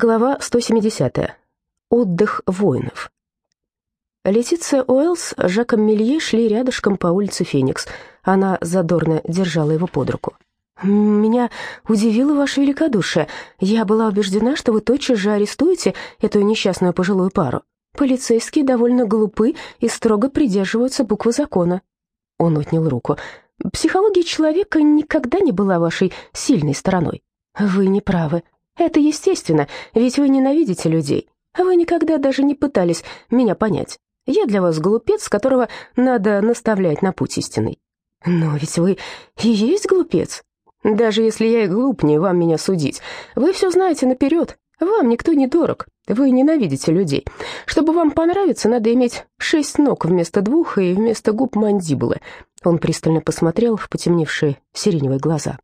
Глава 170. Отдых воинов. Летиция Уэллс с Жаком Мелье шли рядышком по улице Феникс. Она задорно держала его под руку. «Меня удивило ваше великодушие. Я была убеждена, что вы тотчас же арестуете эту несчастную пожилую пару. Полицейские довольно глупы и строго придерживаются буквы закона». Он отнял руку. «Психология человека никогда не была вашей сильной стороной. Вы не правы. Это естественно, ведь вы ненавидите людей. Вы никогда даже не пытались меня понять. Я для вас глупец, которого надо наставлять на путь истинный. Но ведь вы и есть глупец. Даже если я и глупнее вам меня судить, вы все знаете наперед. Вам никто не дорог. Вы ненавидите людей. Чтобы вам понравиться, надо иметь шесть ног вместо двух и вместо губ мандибулы. Он пристально посмотрел в потемневшие сиреневые глаза.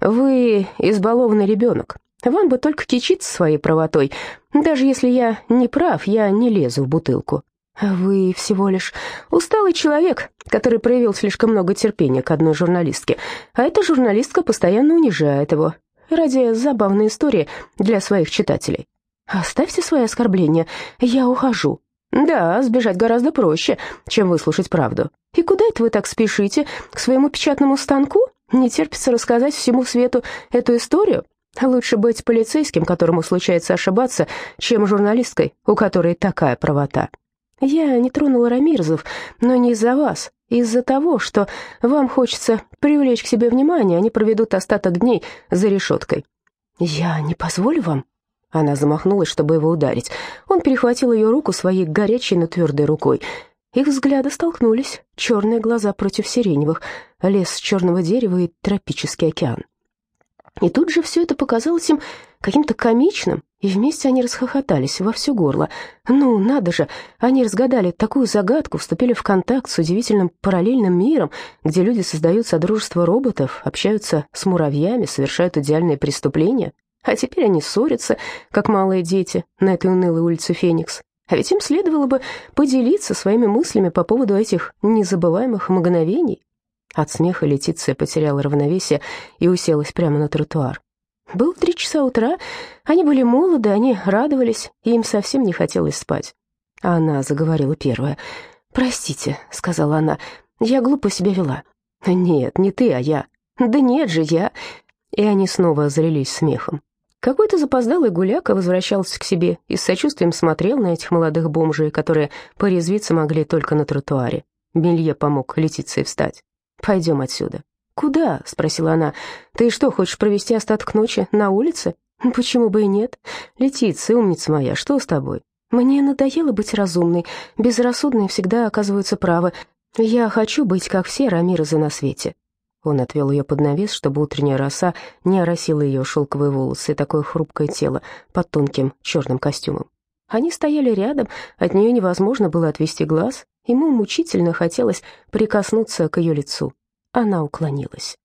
Вы избалованный ребенок. Вам бы только кичиться своей правотой. Даже если я не прав, я не лезу в бутылку. Вы всего лишь усталый человек, который проявил слишком много терпения к одной журналистке, а эта журналистка постоянно унижает его ради забавной истории для своих читателей. Оставьте свои оскорбления, я ухожу. Да, сбежать гораздо проще, чем выслушать правду. И куда это вы так спешите? К своему печатному станку? Не терпится рассказать всему свету эту историю? Лучше быть полицейским, которому случается ошибаться, чем журналисткой, у которой такая правота. Я не тронула Рамирзов, но не из-за вас, из-за того, что вам хочется привлечь к себе внимание, они проведут остаток дней за решеткой. Я не позволю вам. Она замахнулась, чтобы его ударить. Он перехватил ее руку своей горячей, но твердой рукой. Их взгляды столкнулись, черные глаза против сиреневых, лес черного дерева и тропический океан. И тут же все это показалось им каким-то комичным, и вместе они расхохотались во все горло. Ну, надо же, они разгадали такую загадку, вступили в контакт с удивительным параллельным миром, где люди создают содружество роботов, общаются с муравьями, совершают идеальные преступления. А теперь они ссорятся, как малые дети, на этой унылой улице Феникс. А ведь им следовало бы поделиться своими мыслями по поводу этих незабываемых мгновений. От смеха Летиция потеряла равновесие и уселась прямо на тротуар. Было три часа утра, они были молоды, они радовались, и им совсем не хотелось спать. А она заговорила первая. «Простите», — сказала она, — «я глупо себя вела». «Нет, не ты, а я». «Да нет же, я...» И они снова залились смехом. Какой-то запоздалый гуляка возвращался к себе и с сочувствием смотрел на этих молодых бомжей, которые порезвиться могли только на тротуаре. Белье помог Летиции встать. «Пойдем отсюда». «Куда?» — спросила она. «Ты что, хочешь провести остаток ночи на улице?» «Почему бы и нет? Летиция, умница моя, что с тобой?» «Мне надоело быть разумной. Безрассудные всегда оказываются правы. Я хочу быть, как все Рамирозы на свете». Он отвел ее под навес, чтобы утренняя роса не оросила ее шелковые волосы и такое хрупкое тело под тонким черным костюмом. Они стояли рядом, от нее невозможно было отвести глаз, ему мучительно хотелось прикоснуться к ее лицу. Она уклонилась.